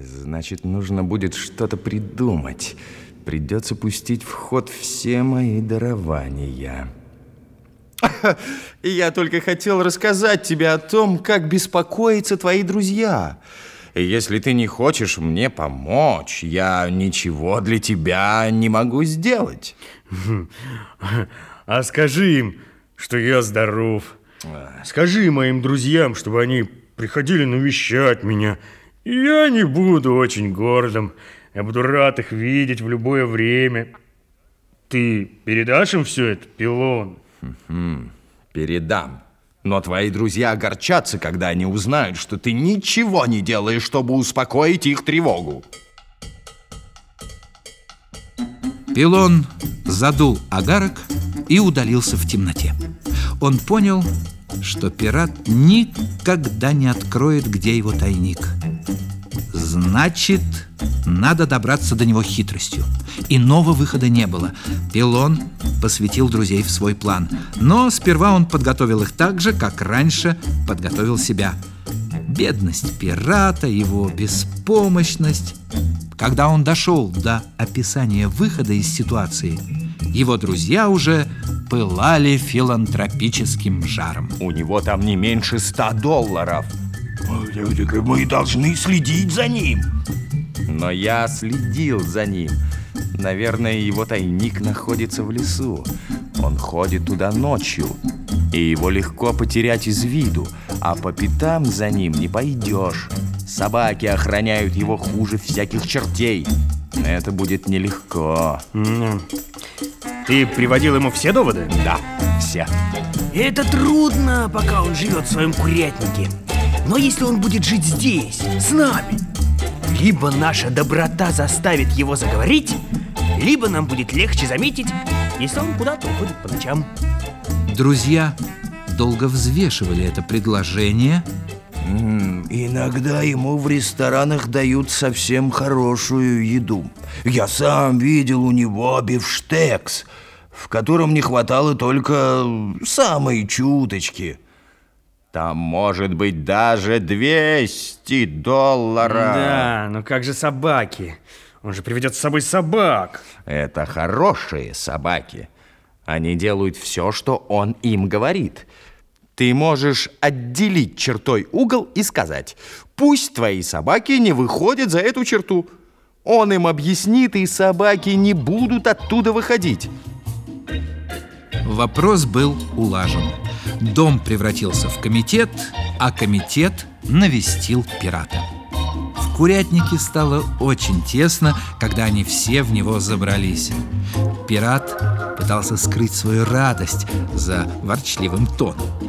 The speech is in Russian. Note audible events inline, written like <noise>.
Значит, нужно будет что-то придумать. Придется пустить в ход все мои дарования. <laughs> Я только хотел рассказать тебе о том, как беспокоятся твои друзья. Если ты не хочешь мне помочь, я ничего для тебя не могу сделать. <laughs> А скажи им, что я здоров. Скажи моим друзьям, чтобы они приходили навещать меня. Я не буду очень гордым. Я буду рад их видеть в любое время. Ты передашь им все это, Пилон? Передам. Но твои друзья огорчатся, когда они узнают, что ты ничего не делаешь, чтобы успокоить их тревогу. Пилон задул агарок и удалился в темноте. Он понял, что пират никогда не откроет, где его тайник. Значит, надо добраться до него хитростью. Иного выхода не было. Пилон посвятил друзей в свой план. Но сперва он подготовил их так же, как раньше подготовил себя. Бедность пирата, его беспомощность. Когда он дошел до описания выхода из ситуации, его друзья уже пылали филантропическим жаром. У него там не меньше ста долларов. Мы должны следить за ним. Но я следил за ним. Наверное, его тайник находится в лесу. Он ходит туда ночью, и его легко потерять из виду, а по пятам за ним не пойдешь. Собаки охраняют его хуже всяких чертей. Это будет нелегко. Ты приводил ему все доводы? Да, все. Это трудно, пока он живет в своем курятнике. Но если он будет жить здесь, с нами, либо наша доброта заставит его заговорить, либо нам будет легче заметить, если он куда-то уходит по ночам. Друзья долго взвешивали это предложение. Иногда ему в ресторанах дают совсем хорошую еду. Я сам видел у него бифштекс, в котором не хватало только самой чуточки. Там может быть даже 200 долларов. Да, но как же собаки? Он же приведет с собой собак. Это хорошие собаки. Они делают все, что он им говорит. Ты можешь отделить чертой угол и сказать, пусть твои собаки не выходят за эту черту. Он им объяснит, и собаки не будут оттуда выходить. Вопрос был улажен. Дом превратился в комитет, а комитет навестил пирата. В курятнике стало очень тесно, когда они все в него забрались. Пират пытался скрыть свою радость за ворчливым тоном.